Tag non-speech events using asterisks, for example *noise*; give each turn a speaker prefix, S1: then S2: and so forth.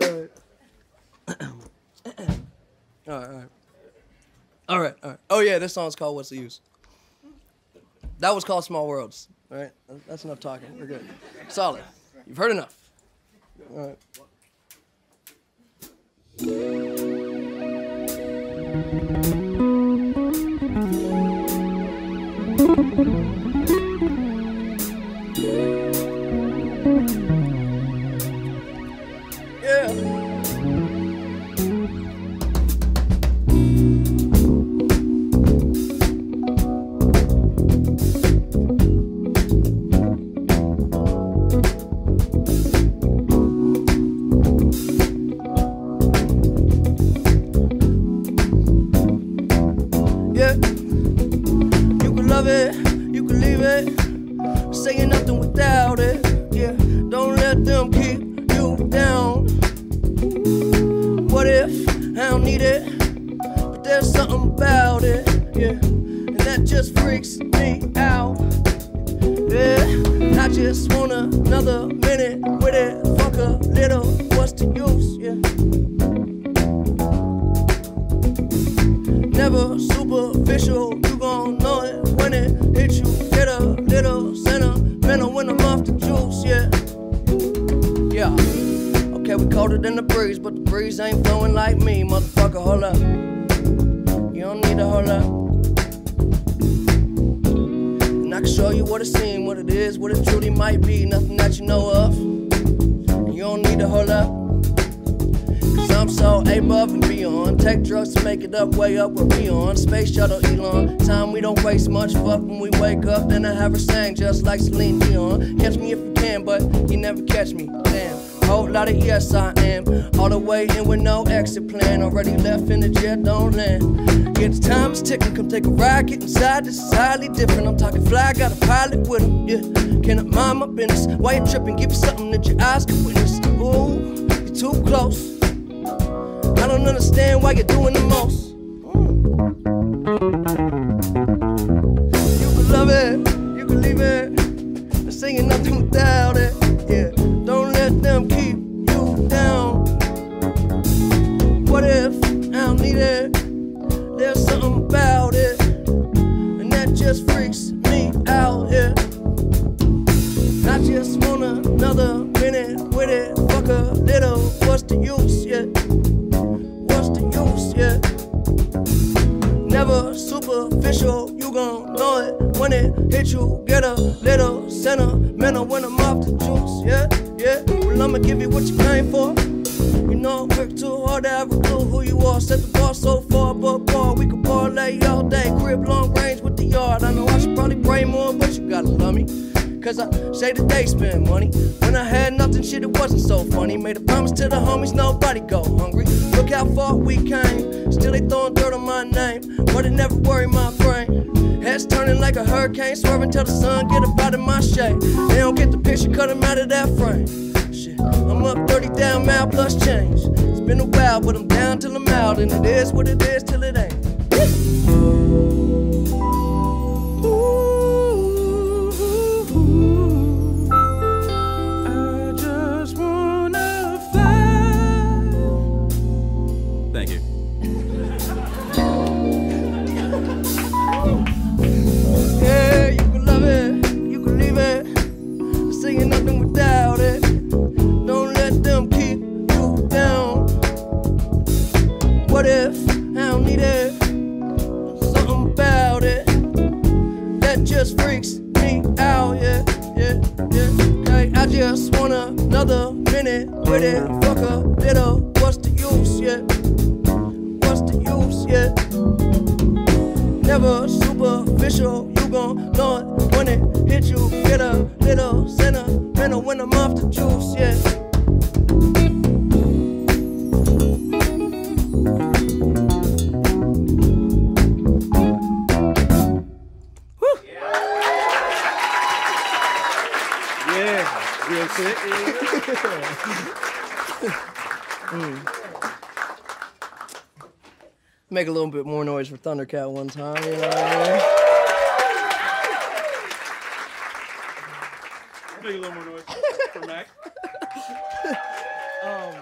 S1: all right, all right. All right, all right. Oh yeah, this song's called "What's the Use." That was called "Small Worlds." All right, that's enough talking. We're good. Solid. You've heard enough. All right. Yeah. You Saying nothing without it. Yeah. Don't let them keep If I don't need it? But there's something about it. Yeah. And that just freaks me out. Yeah. I just colder than the breeze, but the breeze ain't blowing like me, motherfucker. Hold up. You don't need to hold up. And I can show you what it seems, what it is, what it truly might be. Nothing that you know of. And you don't need to hold up. Cause I'm so above and beyond. Take drugs to make it up, way up where we on. Space shuttle Elon. Time we don't waste much. Fuck when we wake up. Then I have her sang just like Celine Dion. Catch me if you can, but you never catch me. Damn. Whole lot of yes, I am. All the way in with no exit plan. Already left in the jet, don't land. Yeah, the time is ticking. Come take a ride, get inside. This is highly different. I'm talking fly, got a pilot with him. Yeah, cannot mind my business. Why you tripping? Give me something that your eyes can witness. Ooh, you're too close. I don't understand why you're doing the most. You can love it, you can leave it. I'm saying nothing without the use? Yeah. What's the use? Yeah. Never superficial, you gon' know it when it hit you. Get a little sentimental when I'm off the juice. Yeah, yeah. Well, I'ma give you what you came for. You know, work too hard to a clue who you are. Set the bar so far, but boy, we could parlay all day. Crib long Cause I say that they spend money. When I had nothing, shit, it wasn't so funny. Made a promise to the homies, nobody go hungry. Look how far we came. Still they throwing dirt on my name. But it never worried my brain. Heads turning like a hurricane, swerving till the sun get up out of my shade. They don't get the picture, cut 'em out of that frame. Shit, I'm up 30 down mile plus change. It's been a while, but I'm down till I'm out. And it is what it is till it ain't.
S2: Just
S1: freaks me out. Yeah, yeah, yeah. Hey, I just want another minute with it. Fuck a little, what's the use? Yeah, what's the use? Yeah never superficial. You gon' know it when it hit you. Get a little sentimental when I'm off
S3: Mm. *laughs*
S1: Make a little bit more noise for Thundercat one time. You know what I mean?
S2: Make a little more noise for Mac. *laughs* um,